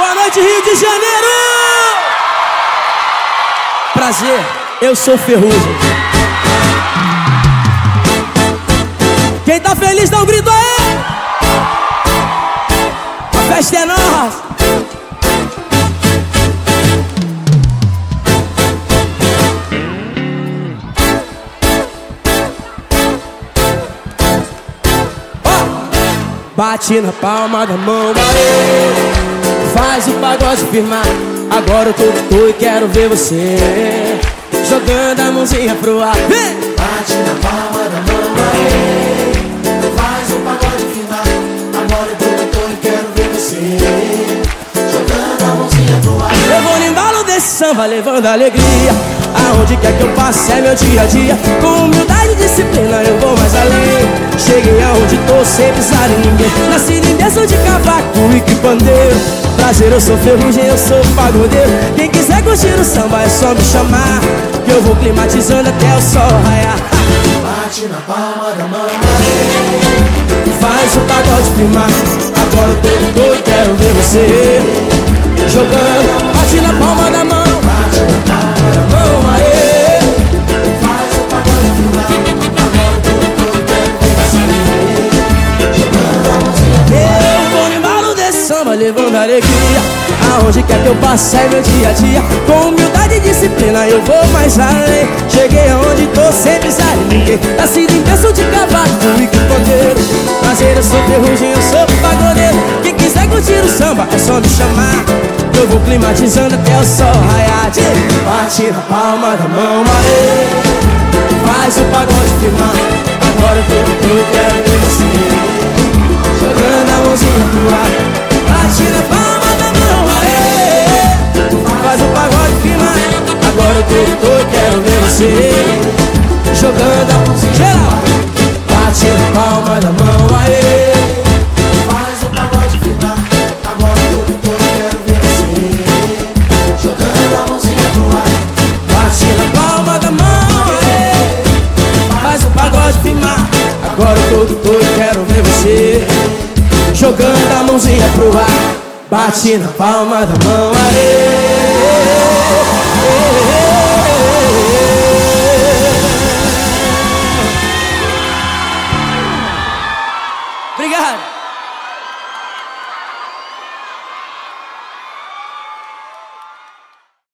Boa noite, Rio de Janeiro! Prazer, eu sou Ferrugem. Quem tá feliz dá um grito aí! A festa é nossa! Bate na palma da mão, aê. Faz o pagode firmar Agora eu tô tô e quero ver você Jogando a mãozinha pro ar! Bate na palma da mão, aê. Samba levando alegria. Aonde quer que eu passe é meu dia a dia. Com humildade e disciplina eu vou mais além Cheguei aonde tô sem pisar em ninguém. Nasci em berço de cavaco e que pandeiro Prazer, eu sou ferrugem, eu sou pagodeiro. Quem quiser curtir o samba é só me chamar Que eu vou climatizando até o sol raiar. Bate na palma da mão. Faz o pagode primar Agora eu tô doido, quero ver você levando alegria. Aonde quer que eu passe é meu dia a dia. Com humildade e disciplina eu vou mais além. Cheguei aonde tô sem pisar ninguém. Nascido em berço de cavaco e ponteiro Prazer, eu sou ferrugem, eu sou pagodeiro. Quem quiser curtir o samba é só me chamar. Eu vou climatizando até o sol raiar. Bate na palma da mão, aê Faz o pagode firmar. Agora eu tô, Jogando a mãozinha geral. Bate na palma da mão, aê. Faz o pagode firmar Agora eu tô e quero você. Jogando a mãozinha pro ar. Bate na palma da mão, aê. Faz o pagode firmar Agora eu tô, tô, quero ver você. Jogando a mãozinha pro ar. Bate na palma da mão, aê